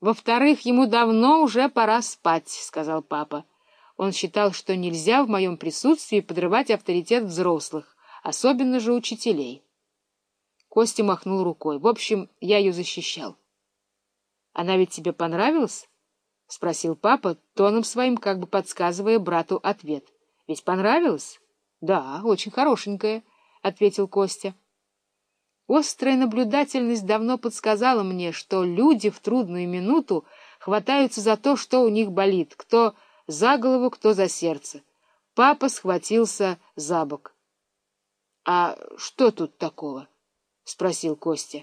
Во-вторых, ему давно уже пора спать, — сказал папа. Он считал, что нельзя в моем присутствии подрывать авторитет взрослых, особенно же учителей. Костя махнул рукой. В общем, я ее защищал. — Она ведь тебе понравилась? — спросил папа, тоном своим как бы подсказывая брату ответ. — Ведь понравилась? — Да, очень хорошенькая, — ответил Костя. Острая наблюдательность давно подсказала мне, что люди в трудную минуту хватаются за то, что у них болит, кто за голову, кто за сердце. Папа схватился за бок. — А что тут такого? — спросил Костя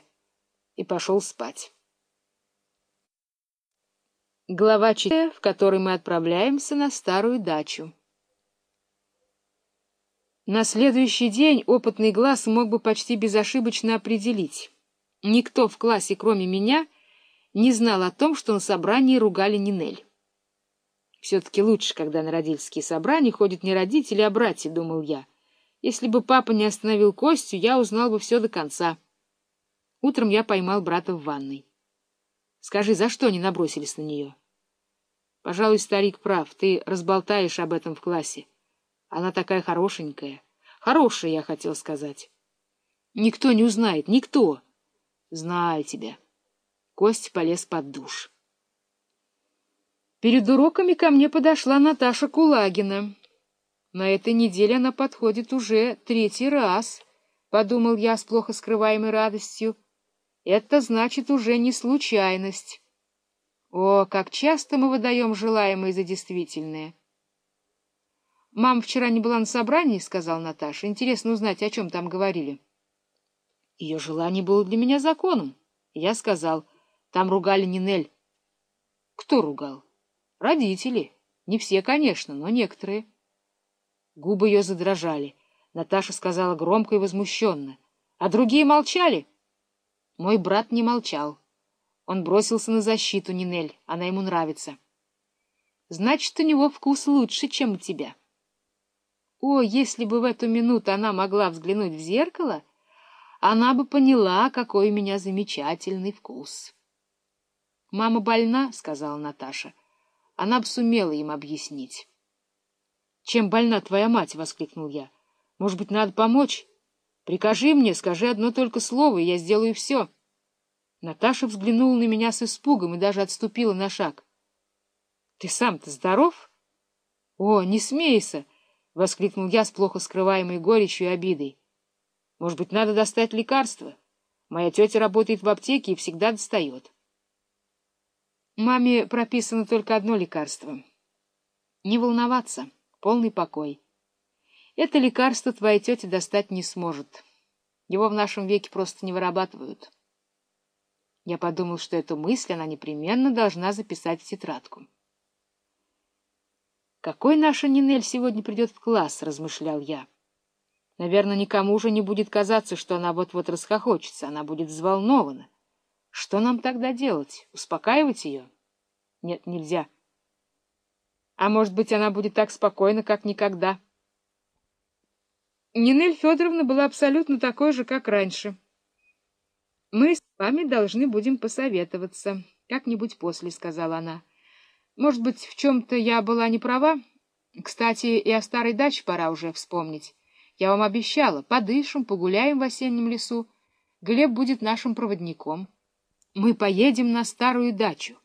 и пошел спать. Глава 4, в которой мы отправляемся на старую дачу. На следующий день опытный глаз мог бы почти безошибочно определить. Никто в классе, кроме меня, не знал о том, что на собрании ругали Нинель. Все-таки лучше, когда на родительские собрания ходят не родители, а братья, думал я. Если бы папа не остановил Костю, я узнал бы все до конца. Утром я поймал брата в ванной. Скажи, за что они набросились на нее? Пожалуй, старик прав, ты разболтаешь об этом в классе. Она такая хорошенькая. Хорошая, я хотел сказать. Никто не узнает, никто. Знаю тебя. Кость полез под душ. Перед уроками ко мне подошла Наташа Кулагина. На этой неделе она подходит уже третий раз, — подумал я с плохо скрываемой радостью. Это значит уже не случайность. О, как часто мы выдаем желаемое за действительное! — Мама вчера не была на собрании, — сказал Наташа. — Интересно узнать, о чем там говорили. Ее желание было для меня законом. Я сказал, там ругали Нинель. — Кто ругал? — Родители. Не все, конечно, но некоторые. Губы ее задрожали. Наташа сказала громко и возмущенно. — А другие молчали? Мой брат не молчал. Он бросился на защиту Нинель. Она ему нравится. — Значит, у него вкус лучше, чем у тебя. — о, если бы в эту минуту она могла взглянуть в зеркало, она бы поняла, какой у меня замечательный вкус. — Мама больна, — сказала Наташа. Она бы сумела им объяснить. — Чем больна твоя мать? — воскликнул я. — Может быть, надо помочь? Прикажи мне, скажи одно только слово, и я сделаю все. Наташа взглянула на меня с испугом и даже отступила на шаг. — Ты сам-то здоров? — О, не смейся! —— воскликнул я с плохо скрываемой горечью и обидой. — Может быть, надо достать лекарство? Моя тетя работает в аптеке и всегда достает. Маме прописано только одно лекарство. Не волноваться, полный покой. Это лекарство твоя тетя достать не сможет. Его в нашем веке просто не вырабатывают. Я подумал, что эту мысль она непременно должна записать в тетрадку. «Какой наша Нинель сегодня придет в класс?» — размышлял я. «Наверное, никому уже не будет казаться, что она вот-вот расхохочется, она будет взволнована. Что нам тогда делать? Успокаивать ее? Нет, нельзя. А может быть, она будет так спокойна, как никогда?» Нинель Федоровна была абсолютно такой же, как раньше. «Мы с вами должны будем посоветоваться. Как-нибудь после», — сказала она. Может быть, в чем-то я была не права? Кстати, и о старой даче пора уже вспомнить. Я вам обещала, подышим, погуляем в осеннем лесу. Глеб будет нашим проводником. Мы поедем на старую дачу,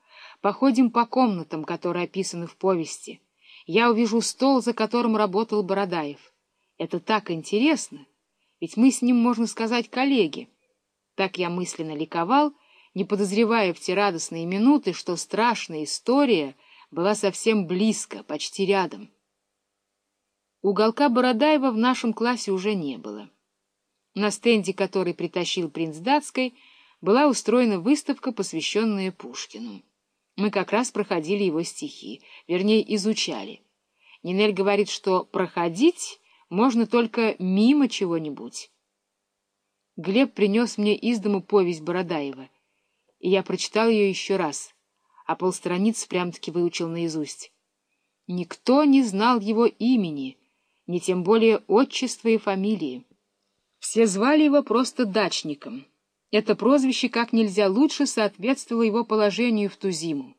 походим по комнатам, которые описаны в повести. Я увижу стол, за которым работал Бородаев. Это так интересно, ведь мы с ним, можно сказать, коллеги. Так я мысленно ликовал, не подозревая в те радостные минуты, что страшная история была совсем близко, почти рядом. Уголка Бородаева в нашем классе уже не было. На стенде, который притащил принц датской, была устроена выставка, посвященная Пушкину. Мы как раз проходили его стихи, вернее, изучали. Нинель говорит, что проходить можно только мимо чего-нибудь. Глеб принес мне из дому повесть Бородаева — и я прочитал ее еще раз, а полстраниц прям-таки выучил наизусть. Никто не знал его имени, ни тем более отчества и фамилии. Все звали его просто дачником. Это прозвище как нельзя лучше соответствовало его положению в ту зиму.